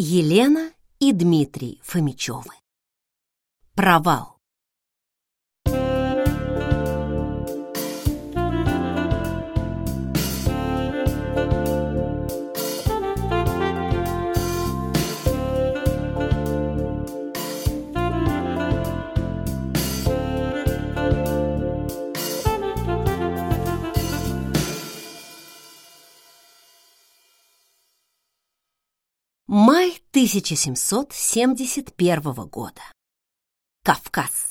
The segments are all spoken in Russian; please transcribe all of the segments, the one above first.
Елена и Дмитрий Фомичевы. Провал. Май 1771 года. Кавказ.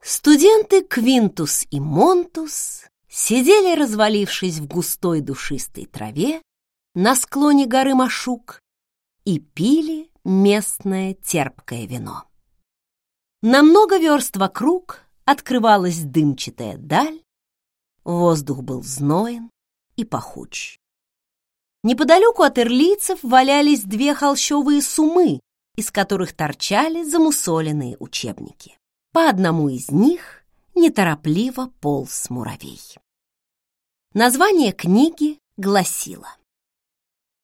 Студенты Квинтус и Монтус сидели, развалившись в густой душистой траве на склоне горы Машук и пили местное терпкое вино. На много верст вокруг открывалась дымчатая даль, воздух был зноен и пахуч. Неподалеку от ирлийцев валялись две холщовые сумы, из которых торчали замусоленные учебники. По одному из них неторопливо полз муравей. Название книги гласило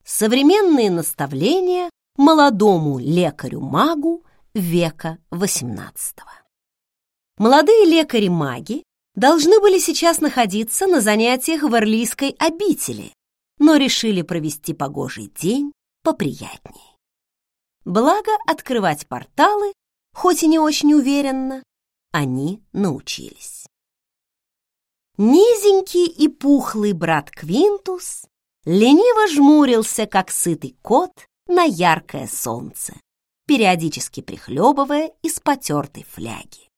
«Современные наставления молодому лекарю-магу века XVIII». Молодые лекари-маги должны были сейчас находиться на занятиях в Орлийской обители, но решили провести погожий день поприятнее. Благо, открывать порталы, хоть и не очень уверенно, они научились. Низенький и пухлый брат Квинтус лениво жмурился, как сытый кот, на яркое солнце, периодически прихлебывая из потертой фляги.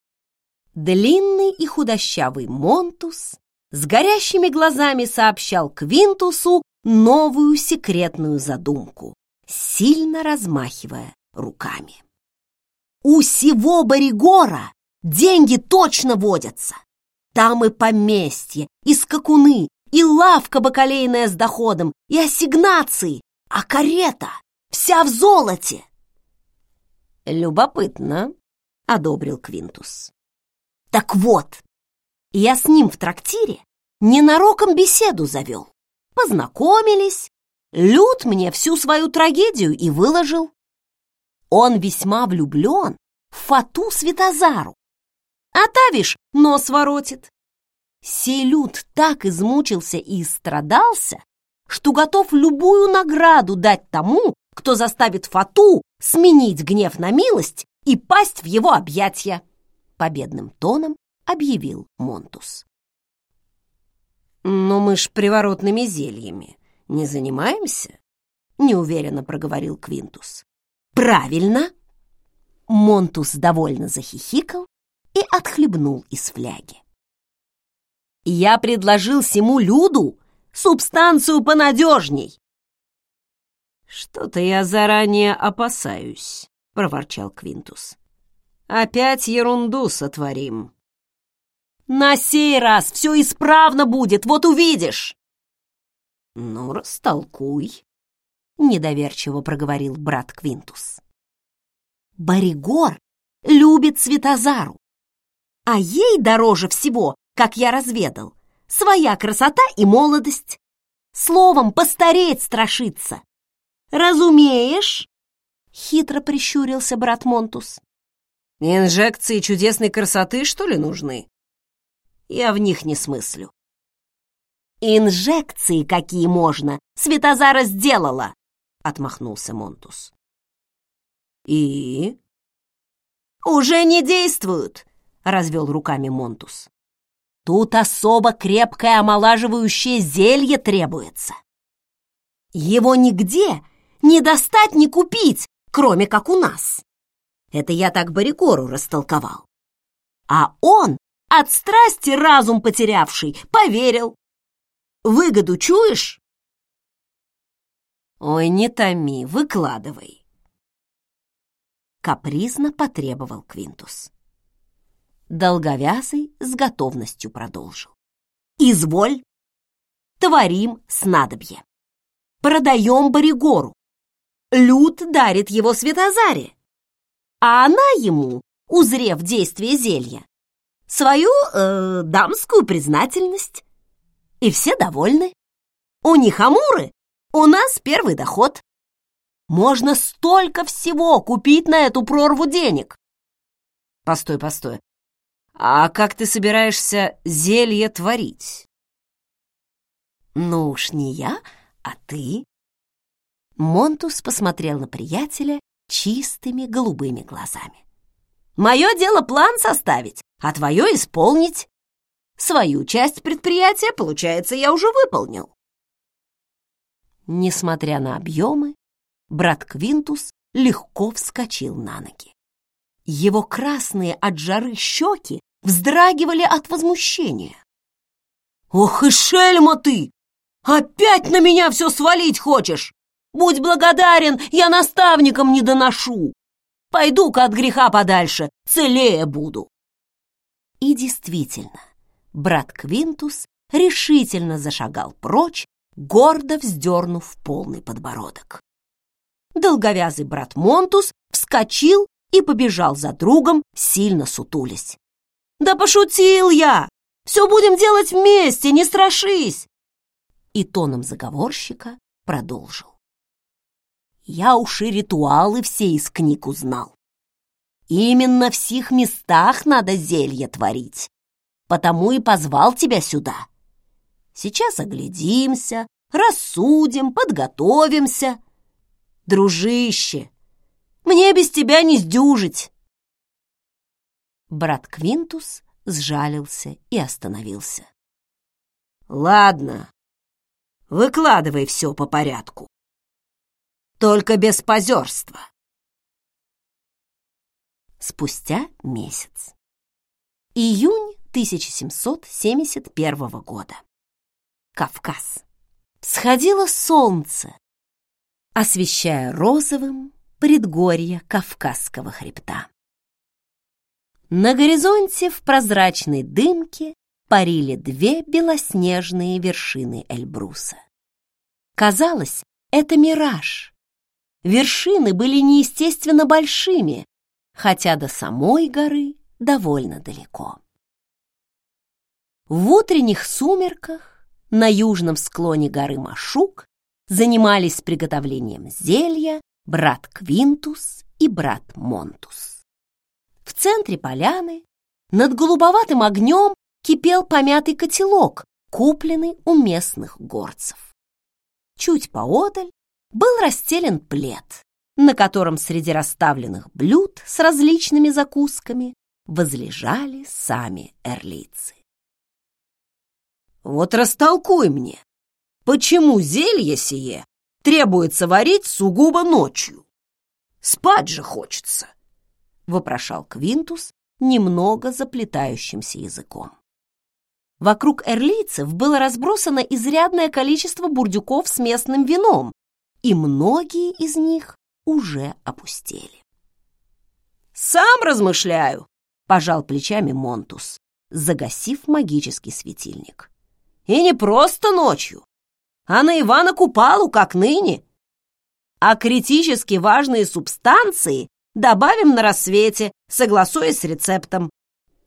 Длинный и худощавый Монтус с горящими глазами сообщал Квинтусу новую секретную задумку, сильно размахивая руками. «У сего Боригора деньги точно водятся! Там и поместье, и скакуны, и лавка бакалейная с доходом, и ассигнации, а карета вся в золоте!» «Любопытно», — одобрил Квинтус. «Так вот, я с ним в трактире ненароком беседу завел. Познакомились, Люд мне всю свою трагедию и выложил. Он весьма влюблен в Фату Светозару. А та, вишь, нос воротит. Сей Люд так измучился и истрадался, что готов любую награду дать тому, кто заставит Фату сменить гнев на милость и пасть в его объятья. Победным тоном объявил Монтус. «Но мы ж приворотными зельями не занимаемся?» — неуверенно проговорил Квинтус. «Правильно!» Монтус довольно захихикал и отхлебнул из фляги. «Я предложил сему Люду субстанцию понадежней!» «Что-то я заранее опасаюсь», — проворчал Квинтус. «Опять ерунду сотворим». На сей раз все исправно будет, вот увидишь!» «Ну, растолкуй», — недоверчиво проговорил брат Квинтус. «Боригор любит Светозару, а ей дороже всего, как я разведал, своя красота и молодость. Словом, постареть страшится. Разумеешь?» Хитро прищурился брат Монтус. «Инжекции чудесной красоты, что ли, нужны?» Я в них не смыслю. Инжекции какие можно, Светозара сделала, отмахнулся Монтус. И? Уже не действуют, развел руками Монтус. Тут особо крепкое омолаживающее зелье требуется. Его нигде не достать, не купить, кроме как у нас. Это я так Борикору растолковал. А он от страсти разум потерявший, поверил. Выгоду чуешь? Ой, не томи, выкладывай. Капризно потребовал Квинтус. Долговязый с готовностью продолжил. Изволь, творим снадобье. Продаем Боригору. Люд дарит его Светозаре. А она ему, узрев действие зелья, свою э, дамскую признательность. И все довольны. У них амуры У нас первый доход. Можно столько всего купить на эту прорву денег. Постой, постой. А как ты собираешься зелье творить? Ну уж не я, а ты. Монтус посмотрел на приятеля чистыми голубыми глазами. Мое дело план составить, а твое исполнить. Свою часть предприятия, получается, я уже выполнил. Несмотря на объемы, брат Квинтус легко вскочил на ноги. Его красные от жары щеки вздрагивали от возмущения. «Ох и шельма ты! Опять на меня все свалить хочешь! Будь благодарен, я наставником не доношу! Пойду-ка от греха подальше, целее буду!» И действительно, брат Квинтус решительно зашагал прочь, гордо вздернув полный подбородок. Долговязый брат Монтус вскочил и побежал за другом, сильно сутулясь. «Да пошутил я! Все будем делать вместе, не страшись!» И тоном заговорщика продолжил. «Я уж и ритуалы все из книг узнал. Именно в сих местах надо зелье творить, потому и позвал тебя сюда. Сейчас оглядимся, рассудим, подготовимся. Дружище, мне без тебя не сдюжить!» Брат Квинтус сжалился и остановился. «Ладно, выкладывай все по порядку. Только без позерства». Спустя месяц. Июнь 1771 года. Кавказ. Сходило солнце, освещая розовым предгорье Кавказского хребта. На горизонте в прозрачной дымке парили две белоснежные вершины Эльбруса. Казалось, это мираж. Вершины были неестественно большими, хотя до самой горы довольно далеко. В утренних сумерках на южном склоне горы Машук занимались приготовлением зелья брат Квинтус и брат Монтус. В центре поляны над голубоватым огнем кипел помятый котелок, купленный у местных горцев. Чуть поодаль был расстелен плед, на котором среди расставленных блюд с различными закусками возлежали сами эрлицы. «Вот растолкуй мне, почему зелье сие требуется варить сугубо ночью? Спать же хочется!» — вопрошал Квинтус немного заплетающимся языком. Вокруг эрлийцев было разбросано изрядное количество бурдюков с местным вином, и многие из них уже опустели. «Сам размышляю», — пожал плечами Монтус, загасив магический светильник. «И не просто ночью, а на Ивана Купалу, как ныне. А критически важные субстанции добавим на рассвете, согласуясь с рецептом».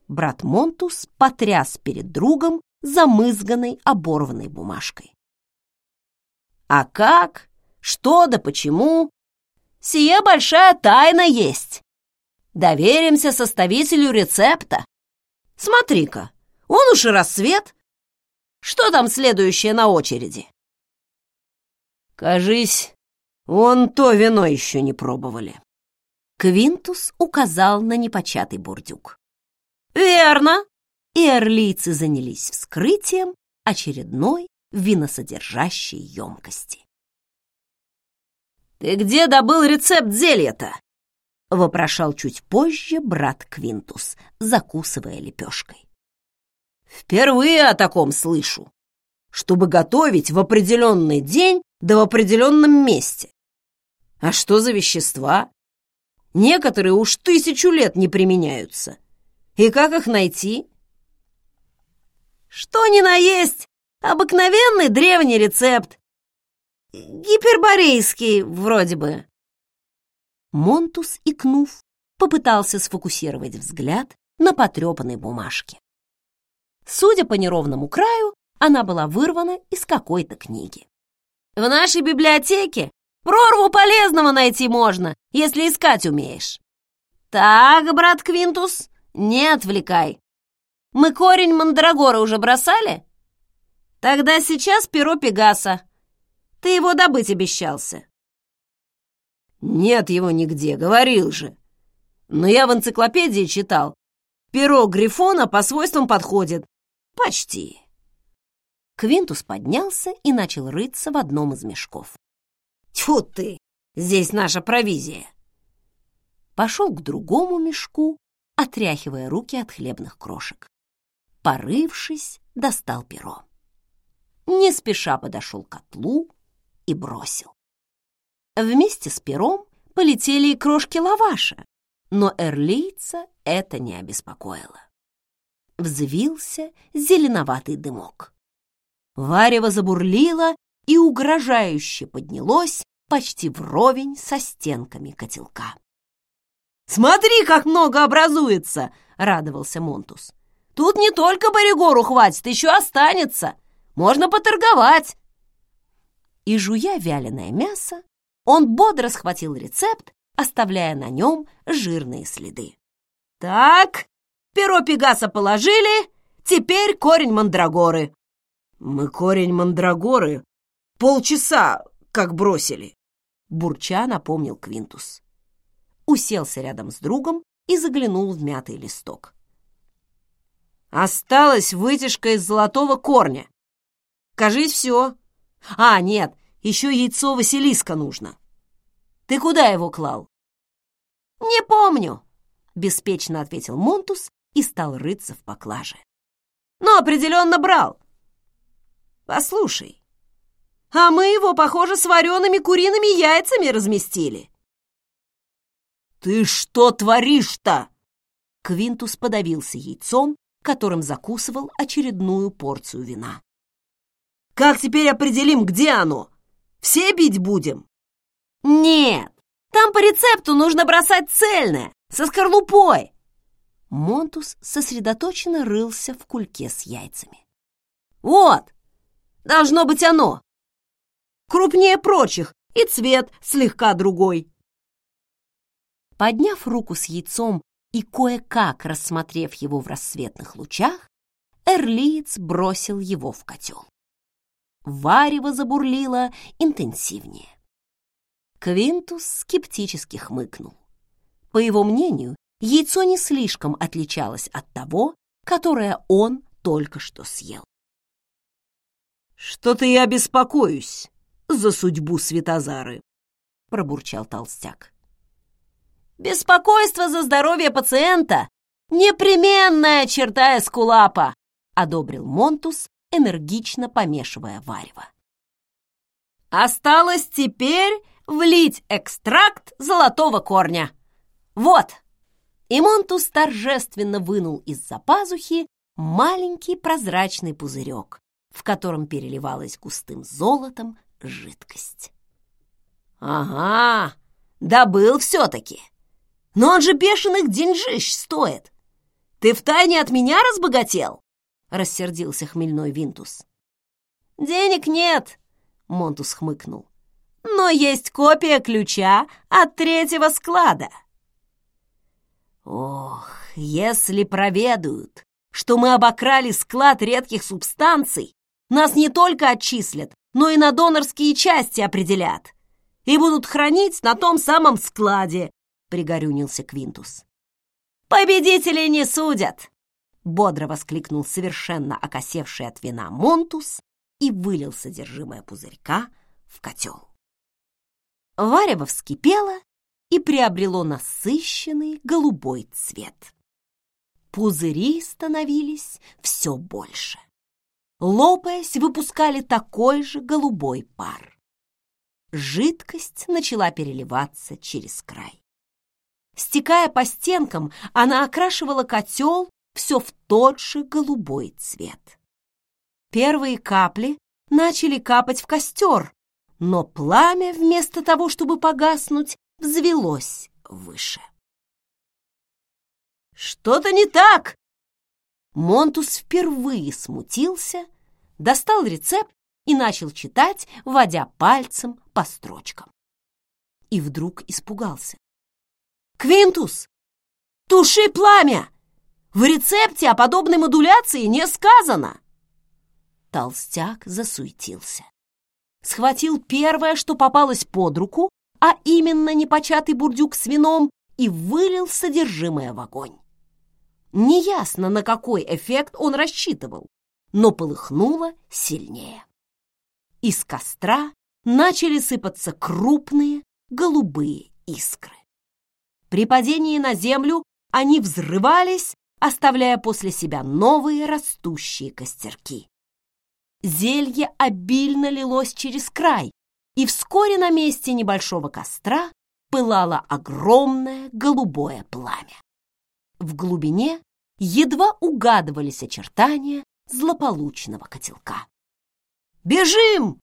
Брат Монтус потряс перед другом замызганной оборванной бумажкой. «А как? Что да почему? Сие большая тайна есть. Доверимся составителю рецепта. Смотри-ка, он уж и рассвет. Что там следующее на очереди?» Кажись, вон то вино еще не пробовали. Квинтус указал на непочатый бурдюк. «Верно!» И орлийцы занялись вскрытием очередной виносодержащей емкости. «Ты где добыл рецепт зелья-то?» — вопрошал чуть позже брат Квинтус, закусывая лепешкой. «Впервые о таком слышу, чтобы готовить в определенный день да в определенном месте. А что за вещества? Некоторые уж тысячу лет не применяются. И как их найти? Что ни на есть, обыкновенный древний рецепт. Гиперборейский вроде бы. Монтус, икнув, попытался сфокусировать взгляд на потрепанной бумажке. Судя по неровному краю, она была вырвана из какой-то книги. В нашей библиотеке прорву полезного найти можно, если искать умеешь. Так, брат Квинтус, не отвлекай. Мы корень мандрагора уже бросали? Тогда сейчас перо Пегаса. Ты его добыть обещался. Нет его нигде, говорил же. Но я в энциклопедии читал. Перо Грифона по свойствам подходит. Почти. Квинтус поднялся и начал рыться в одном из мешков. Тьфу ты! Здесь наша провизия. Пошел к другому мешку, отряхивая руки от хлебных крошек. Порывшись, достал перо. Не спеша подошел к котлу и бросил. Вместе с пером полетели и крошки лаваша, но эрлийца это не обеспокоило. Взвился зеленоватый дымок. Варево забурлило и угрожающе поднялось почти вровень со стенками котелка. «Смотри, как много образуется!» — радовался Монтус. «Тут не только Боригору хватит, еще останется. Можно поторговать!» И, жуя вяленое мясо, он бодро схватил рецепт, оставляя на нем жирные следы. «Так, перо Пегаса положили, теперь корень мандрагоры». «Мы корень мандрагоры полчаса как бросили», — бурча напомнил Квинтус. Уселся рядом с другом и заглянул в мятый листок. «Осталась вытяжка из золотого корня. Кажись, все. А, нет, еще яйцо Василиска нужно. Ты куда его клал?» «Не помню», — беспечно ответил Монтус и стал рыться в поклаже. «Но определенно брал. Послушай, а мы его, похоже, с вареными куриными яйцами разместили». «Ты что творишь-то?» Квинтус подавился яйцом, которым закусывал очередную порцию вина. «Как теперь определим, где оно? Все бить будем?» «Нет, там по рецепту нужно бросать цельное, со скорлупой!» Монтус сосредоточенно рылся в кульке с яйцами. «Вот! Должно быть оно! Крупнее прочих, и цвет слегка другой!» Подняв руку с яйцом и кое-как рассмотрев его в рассветных лучах, Эрлиец бросил его в котел. Варево забурлило интенсивнее. Квинтус скептически хмыкнул. По его мнению, яйцо не слишком отличалось от того, которое он только что съел. «Что-то я беспокоюсь за судьбу Светозары», — пробурчал толстяк. «Беспокойство за здоровье пациента — непременная черта эскулапа», — одобрил Монтус, энергично помешивая варево. «Осталось теперь влить экстракт золотого корня. Вот!» И Монтус торжественно вынул из-за пазухи маленький прозрачный пузырек, в котором переливалась густым золотом жидкость. «Ага, добыл все-таки. Но он же бешеных деньжищ стоит. Ты втайне от меня разбогател?» — рассердился хмельной Квинтус. «Денег нет», — Монтус хмыкнул но есть копия ключа от третьего склада. Ох, если проведают, что мы обокрали склад редких субстанций, нас не только отчислят, но и на донорские части определят и будут хранить на том самом складе, пригорюнился Квинтус. Победителей не судят, бодро воскликнул совершенно окосевший от вина Монтус и вылил содержимое пузырька в котел. Варево вскипело и приобрело насыщенный голубой цвет. Пузыри становились все больше. Лопаясь, выпускали такой же голубой пар. Жидкость начала переливаться через край. Стекая по стенкам, она окрашивала котел все в тот же голубой цвет. Первые капли начали капать в костер, но пламя, вместо того, чтобы погаснуть, взвелось выше. «Что-то не так!» Монтус впервые смутился, достал рецепт и начал читать, водя пальцем по строчкам. И вдруг испугался. «Квинтус, туши пламя! В рецепте о подобной модуляции не сказано!» Толстяк засуетился. Схватил первое, что попалось под руку, а именно непочатый бурдюк с вином, и вылил содержимое в огонь. Неясно, на какой эффект он рассчитывал, но полыхнуло сильнее. Из костра начали сыпаться крупные голубые искры. При падении на землю они взрывались, оставляя после себя новые растущие костерки. Зелье обильно лилось через край, и вскоре на месте небольшого костра пылало огромное голубое пламя. В глубине едва угадывались очертания злополучного котелка. «Бежим!»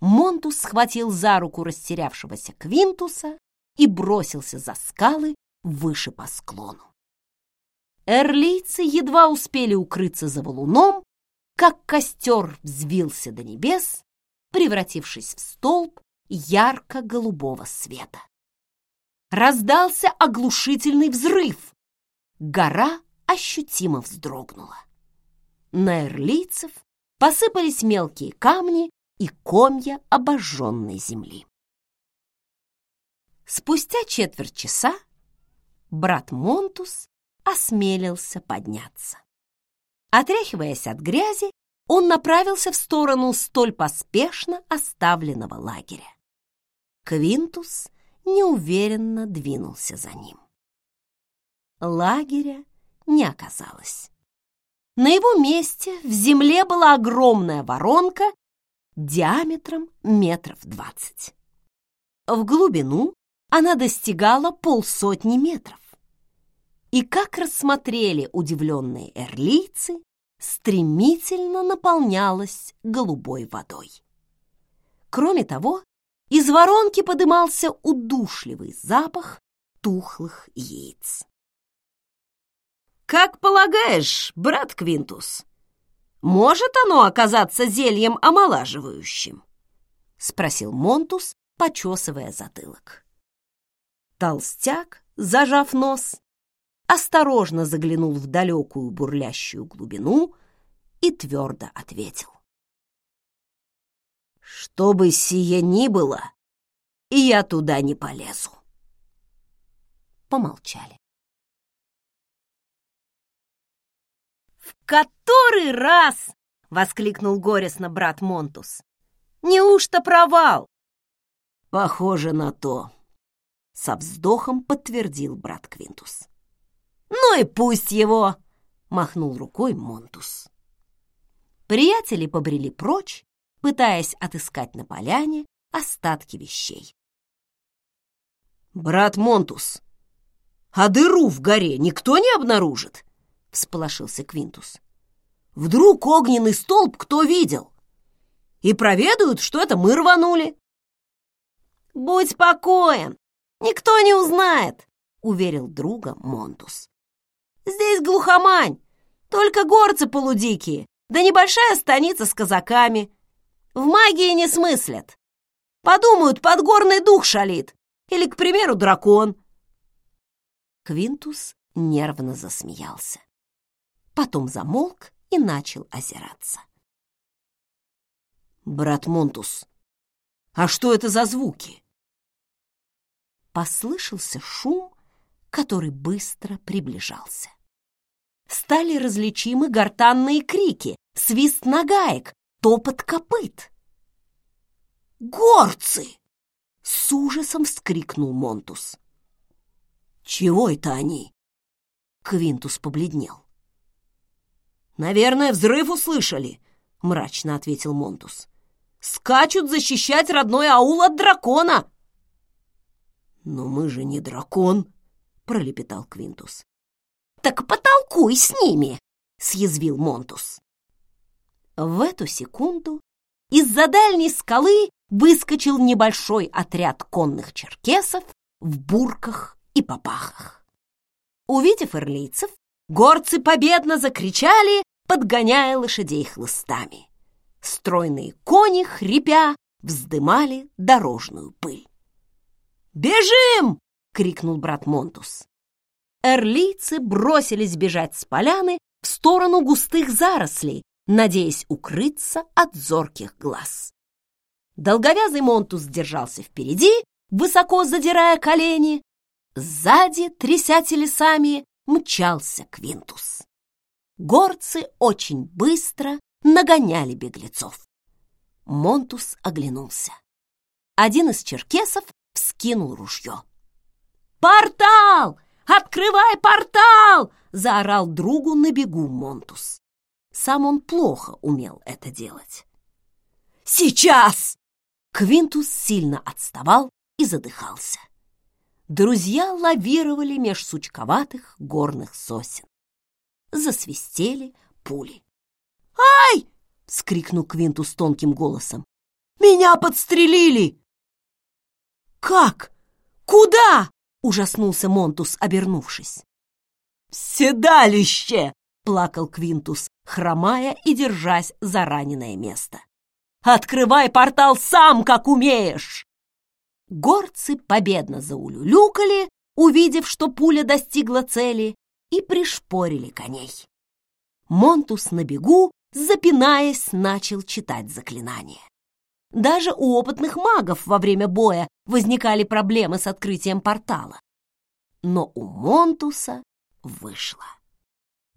Монтус схватил за руку растерявшегося Квинтуса и бросился за скалы выше по склону. Эрлийцы едва успели укрыться за валуном, как костер взвился до небес, превратившись в столб ярко-голубого света. Раздался оглушительный взрыв. Гора ощутимо вздрогнула. На эрлийцев посыпались мелкие камни и комья обожженной земли. Спустя четверть часа брат Монтус осмелился подняться. Отряхиваясь от грязи, он направился в сторону столь поспешно оставленного лагеря. Квинтус неуверенно двинулся за ним. Лагеря не оказалось. На его месте в земле была огромная воронка диаметром метров двадцать. В глубину она достигала полсотни метров. И как рассмотрели удивленные эрлийцы, стремительно наполнялась голубой водой. Кроме того, из воронки подымался удушливый запах тухлых яиц. «Как полагаешь, брат Квинтус, может оно оказаться зельем омолаживающим?» — спросил Монтус, почесывая затылок. Толстяк, зажав нос, осторожно заглянул в далекую бурлящую глубину и твердо ответил. «Что бы сие ни было, и я туда не полезу». Помолчали. «В который раз!» — воскликнул горестно брат Монтус. «Неужто провал?» «Похоже на то», — со вздохом подтвердил брат Квинтус. «Ну и пусть его!» — махнул рукой Монтус. Приятели побрели прочь, пытаясь отыскать на поляне остатки вещей. «Брат Монтус, а дыру в горе никто не обнаружит?» — всполошился Квинтус. «Вдруг огненный столб кто видел? И проведают, что это мы рванули?» «Будь спокоен, никто не узнает», — уверил друга Монтус. Здесь глухомань, только горцы полудикие, да небольшая станица с казаками. В магии не смыслят. Подумают, подгорный дух шалит. Или, к примеру, дракон. Квинтус нервно засмеялся. Потом замолк и начал озираться. «Брат Монтус, а что это за звуки?» Послышался шум, который быстро приближался стали различимы гортанные крики, свист нагаек, топот копыт. «Горцы!» — с ужасом вскрикнул Монтус. «Чего это они?» Квинтус побледнел. «Наверное, взрыв услышали», — мрачно ответил Монтус. «Скачут защищать родной аул от дракона!» «Но мы же не дракон», — пролепетал Квинтус. «Так потолкуй с ними!» — съязвил Монтус. В эту секунду из-за дальней скалы выскочил небольшой отряд конных черкесов в бурках и папахах. Увидев эрлийцев, горцы победно закричали, подгоняя лошадей хлыстами. Стройные кони, хрипя, вздымали дорожную пыль. «Бежим!» — крикнул брат Монтус. Эрлийцы бросились бежать с поляны в сторону густых зарослей, надеясь укрыться от зорких глаз. Долговязый Монтус держался впереди, высоко задирая колени. Сзади, тряся телесами, мчался Квинтус. Горцы очень быстро нагоняли беглецов. Монтус оглянулся. Один из черкесов вскинул ружье. «Портал! Открывай портал!» — заорал другу на бегу Монтус. Сам он плохо умел это делать. «Сейчас!» Квинтус сильно отставал и задыхался. Друзья лавировали меж сучковатых горных сосен. Засвистели пули. «Ай!» — вскрикнул Квинтус тонким голосом. «Меня подстрелили!» «Как? Куда?» — ужаснулся Монтус, обернувшись. «Седалище!» — плакал Квинтус, хромая и держась за раненое место. «Открывай портал сам, как умеешь!» Горцы победно заулюлюкали, увидев, что пуля достигла цели, и пришпорили коней. Монтус на бегу, запинаясь, начал читать заклинание. Даже у опытных магов во время боя возникали проблемы с открытием портала. Но у Монтуса вышло.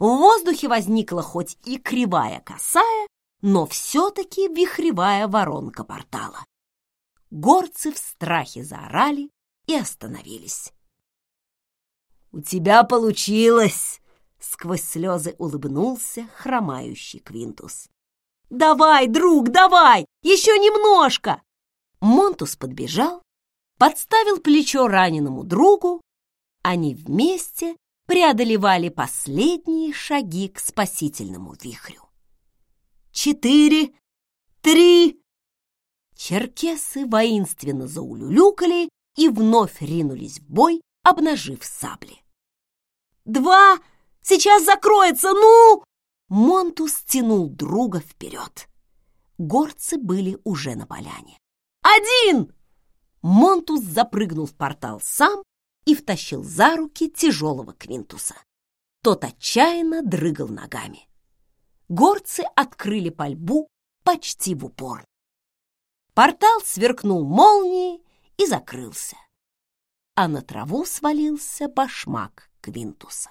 В воздухе возникла хоть и кривая косая, но все-таки вихревая воронка портала. Горцы в страхе заорали и остановились. «У тебя получилось!» — сквозь слезы улыбнулся хромающий Квинтус. «Давай, друг, давай! Еще немножко!» Монтус подбежал, подставил плечо раненому другу. Они вместе преодолевали последние шаги к спасительному вихрю. «Четыре! Три!» Черкесы воинственно заулюлюкали и вновь ринулись в бой, обнажив сабли. «Два! Сейчас закроется! Ну!» Монтус тянул друга вперед. Горцы были уже на поляне. «Один!» Монтус запрыгнул в портал сам и втащил за руки тяжелого Квинтуса. Тот отчаянно дрыгал ногами. Горцы открыли пальбу почти в упор. Портал сверкнул молнией и закрылся. А на траву свалился башмак Квинтуса.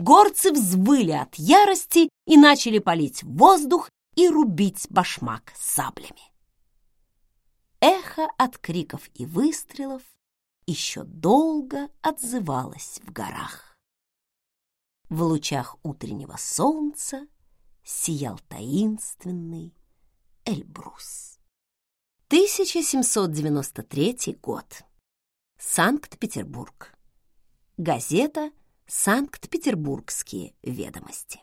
Горцы взвыли от ярости и начали палить воздух и рубить башмак саблями. Эхо от криков и выстрелов еще долго отзывалось в горах. В лучах утреннего солнца сиял таинственный Эльбрус. 1793 год. Санкт-Петербург. Газета «Санкт-Петербургские ведомости».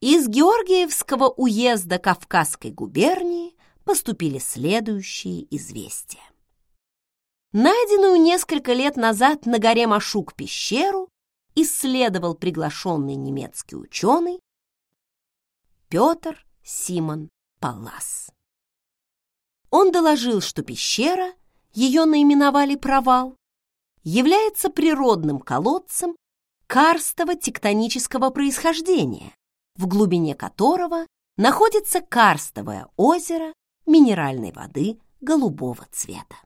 Из Георгиевского уезда Кавказской губернии поступили следующие известия. Найденную несколько лет назад на горе Машук пещеру исследовал приглашенный немецкий ученый Петр Симон Паллас. Он доложил, что пещера, ее наименовали провал, является природным колодцем карстово-тектонического происхождения, в глубине которого находится карстовое озеро минеральной воды голубого цвета.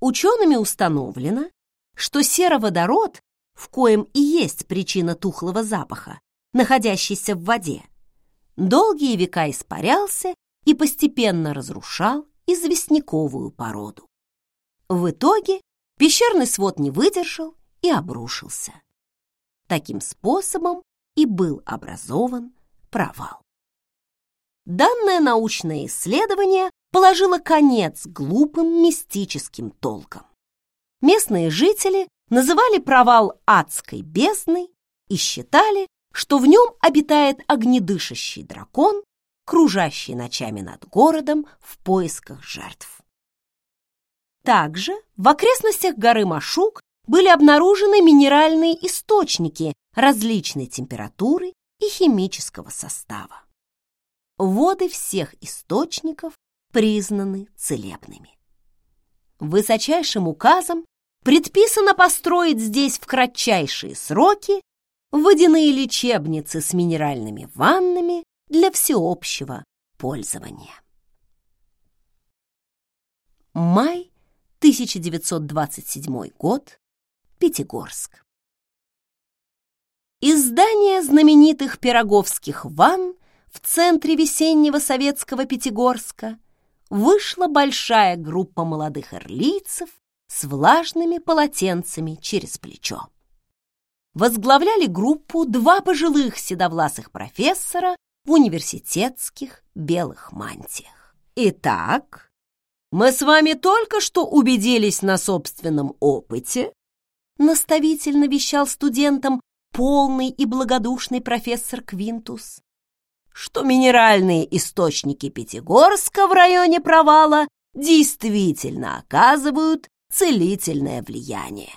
Учеными установлено, что сероводород, в коем и есть причина тухлого запаха, находящийся в воде, долгие века испарялся и постепенно разрушал известняковую породу. В итоге пещерный свод не выдержал и обрушился. Таким способом и был образован провал. Данное научное исследование положило конец глупым мистическим толкам. Местные жители называли провал адской бездной и считали, что в нем обитает огнедышащий дракон, кружащий ночами над городом в поисках жертв. Также в окрестностях горы Машук были обнаружены минеральные источники различной температуры и химического состава. воды всех источников признаны целебными. Высочайшим указом предписано построить здесь в кратчайшие сроки водяные лечебницы с минеральными ваннами для всеобщего пользования. Май 1927 год. Пятигорск. Из здания знаменитых пироговских ванн в центре весеннего советского Пятигорска вышла большая группа молодых эрлийцев с влажными полотенцами через плечо. Возглавляли группу два пожилых седовласых профессора в университетских белых мантиях. Итак, мы с вами только что убедились на собственном опыте, наставительно вещал студентам полный и благодушный профессор Квинтус, что минеральные источники Пятигорска в районе провала действительно оказывают целительное влияние.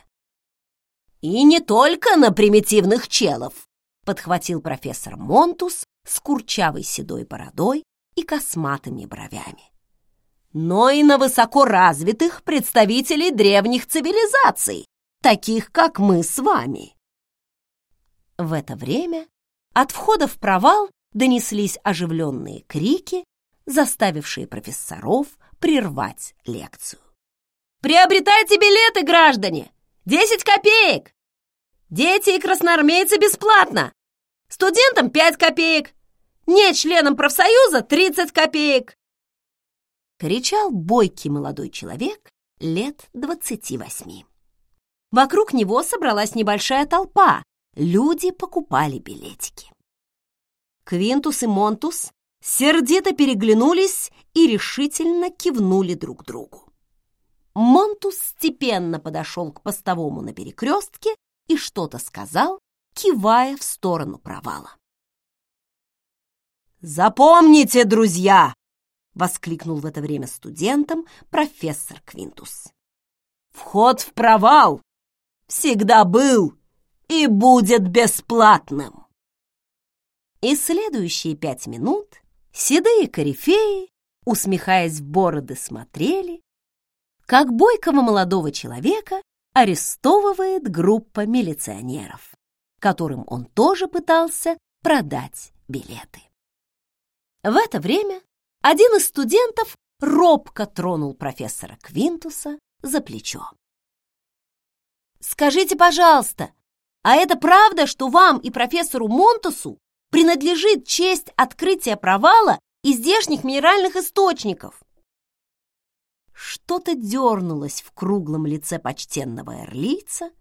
И не только на примитивных челов, подхватил профессор Монтус с курчавой седой бородой и косматыми бровями, но и на высокоразвитых представителей древних цивилизаций, таких как мы с вами. В это время от входа в провал донеслись оживленные крики, заставившие профессоров прервать лекцию. «Приобретайте билеты, граждане! Десять копеек! Дети и красноармейцы бесплатно! Студентам пять копеек! Не членам профсоюза тридцать копеек!» Кричал бойкий молодой человек лет двадцати восьми. Вокруг него собралась небольшая толпа, люди покупали билетики. Квинтус и Монтус сердито переглянулись и решительно кивнули друг другу. Монтус степенно подошел к постовому на перекрестке и что-то сказал, кивая в сторону провала. «Запомните, друзья!» — воскликнул в это время студентам профессор Квинтус. «Вход в провал всегда был и будет бесплатным!» И следующие пять минут седые корифеи, усмехаясь в бороды, смотрели, как бойкого молодого человека арестовывает группа милиционеров, которым он тоже пытался продать билеты. В это время один из студентов робко тронул профессора Квинтуса за плечо. «Скажите, пожалуйста, а это правда, что вам и профессору Монтусу принадлежит честь открытия провала из здешних минеральных источников?» Что-то дернулось в круглом лице почтенного эрлийца,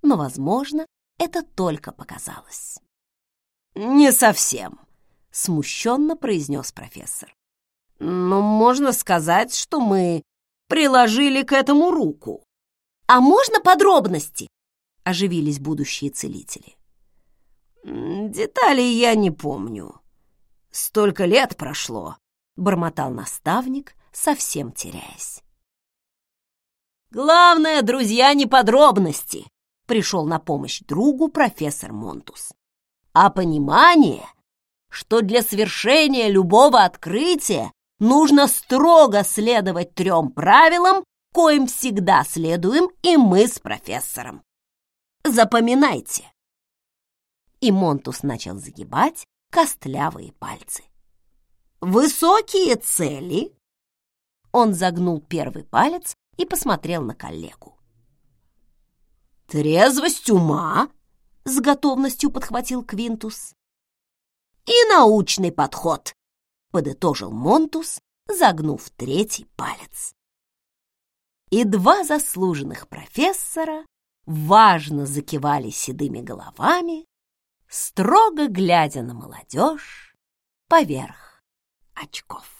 но, возможно, это только показалось. «Не совсем», — смущенно произнес профессор. «Но можно сказать, что мы приложили к этому руку». «А можно подробности?» — оживились будущие целители. «Деталей я не помню. Столько лет прошло», — бормотал наставник, совсем теряясь. «Главное, друзья, не подробности», — пришел на помощь другу профессор Монтус, «а понимание, что для совершения любого открытия нужно строго следовать трем правилам, коим всегда следуем и мы с профессором. Запоминайте!» И Монтус начал загибать костлявые пальцы. «Высокие цели он загнул первый палец и посмотрел на коллегу. «Трезвость ума!» — с готовностью подхватил Квинтус. «И научный подход!» — подытожил Монтус, загнув третий палец. И два заслуженных профессора важно закивали седыми головами, строго глядя на молодежь поверх очков.